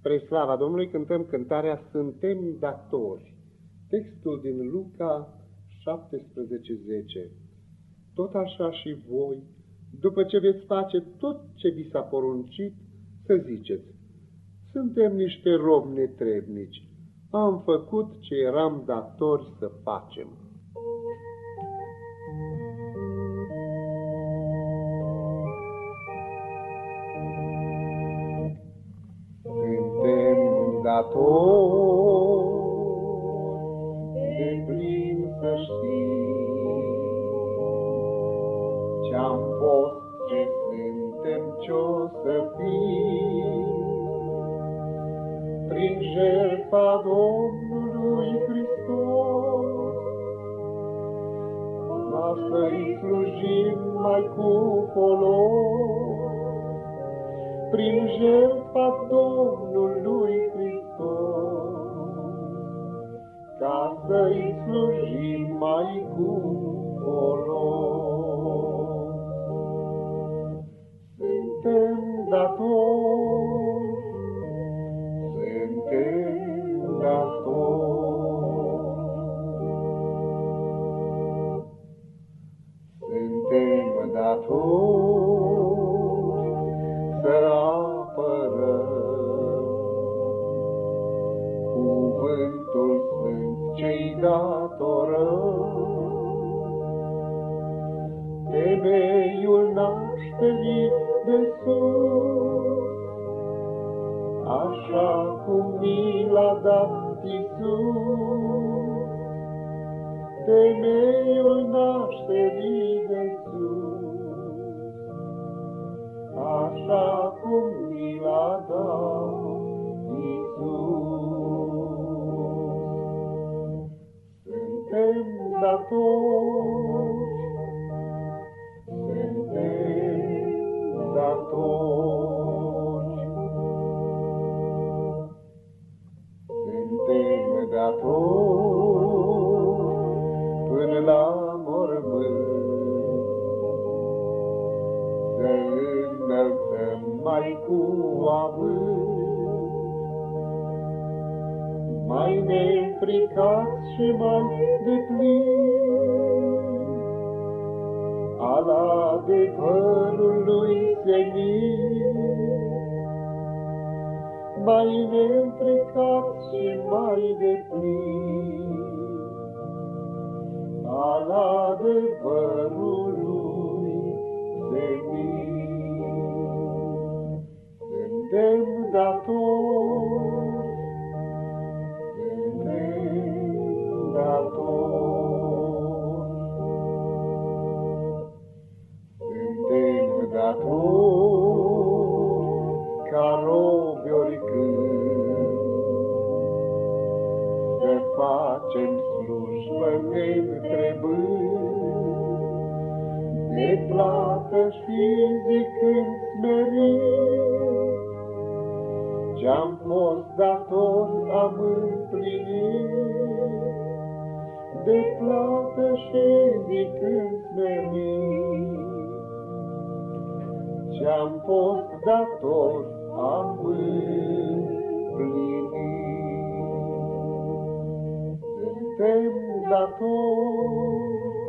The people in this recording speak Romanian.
Spre slava Domnului cântăm cântarea Suntem datori. Textul din Luca 17:10. Tot așa și voi, după ce veți face tot ce vi s-a poruncit, să ziceți, suntem niște robi netrebnici, am făcut ce eram datori să facem. Dator de plin să știi ce-am fost, ce suntem, ce-o să fii. Prin jertfa Domnului Hristos, la să-i slujim mai cu folos, prin jertfa Domnului ca să-i slujim mai cu folos. Suntem datori, suntem datori. Suntem datori să apărăm cuvântul ce-i datorăm. Temeiul nașterii de sus, așa cum mi l-a dat Iisus. Temeiul nașterii de sus, așa cum datori, suntem datori. Suntem datori până la mormânt, să înălțăm mai cu avânt, mai nefricați și mai deplin, al adevărului senin, mai nefricați și mai deplin, al adevărului senin. Suntem datori facem slujbă neîntrebând, de plată și zicând smerit, Ce-am fost dator am împlinit, de plată și zicând smerit. Ce-am fost dator am împlinit. Suntem datori